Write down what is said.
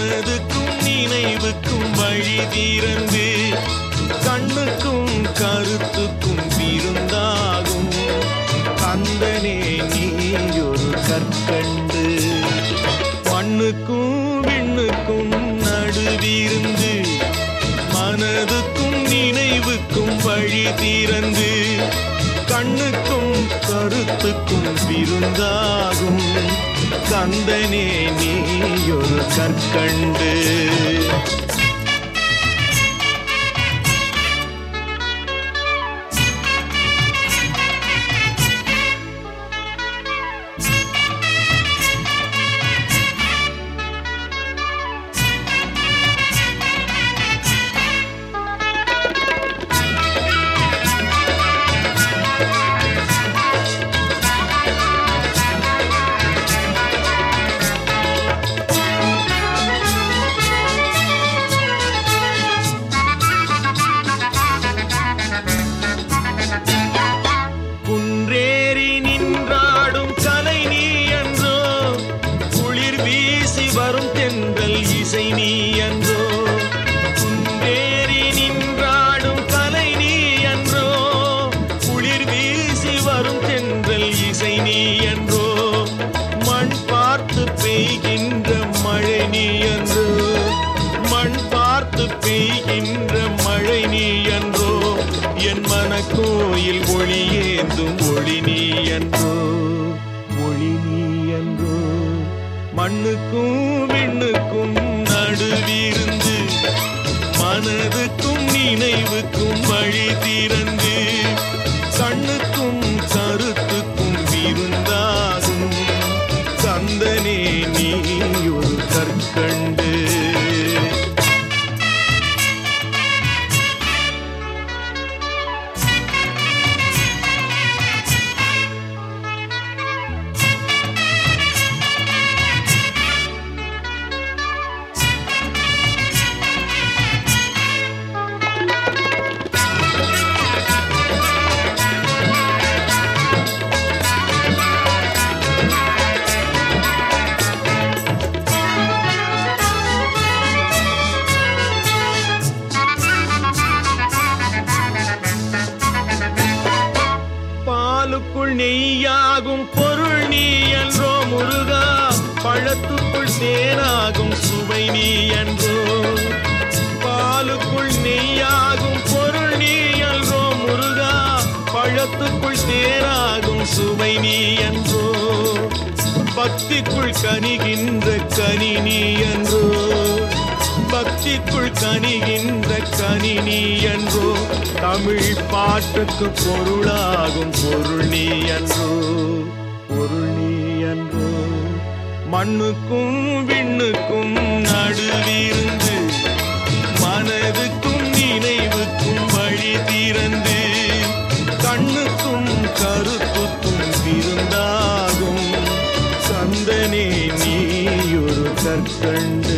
மனதுக்கும் நினைவுக்கும் வழி தீரந்து கண்ணுக்கும் கருத்துக்கும் விருந்தாகும். கந்தனே நீயொரு கற்கண்டு. மண்ணுக்கும் விண்ணுக்கும் நடுவிருந்து மனதுக்கும் நினைவுக்கும் வழி தீரந்து கருத்துக்கும் விருந்தாகும். கந்தனே நீ ஒரு கற்கண்டு. வரும் தென்றல் இசை நீ அன்றோ. குன்றேறி நின்றாடும் கலை நீ அன்றோ. குளிர் வீசி வரும் தென்றல் இசை நீ அன்றோ. மண் பார்த்து பெய்கின்ற மழை நீ அன்றோ. மண் பார்த்து பெய்கின்ற மழை நீ அன்றோ. என் மனக்கோயில் ஒளியேந்தும் ஒளி நீ அன்றோ. மண்ணுக்கும் விண்ணுக்கும் பழத்துக்குள் நெய்யாகும் பொருள் நீ என்றோ முருகா பழத்துக்குள் தேனாகும் சுவை நீ என்றோ. பாலுக்குள் நெய்யாகும் பொருள் நீ என்றோ முருகா பழத்துக்குள் தேனாகும் சுவை நீ என்றோ. பக்திக்குள் கனிகின்ற கனி நீ என்றோ. பக்திக்குள் கனிகின்ற கணினி என்றோ தமிழ் பாட்டுக்கு பொருளாகும் பொருள் நீ என்றோ பொருள் நீ என்றோ மண்ணுக்கும் விண்ணுக்கும் நடுவிருந்து மனதுக்கும் நினைவுக்கும் வழி திறந்து கண்ணுக்கும் கருத்துக்கும் விருந்தாகும். சந்தனே நீ ஒரு கற்கண்டு.